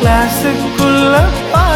class കുള്ള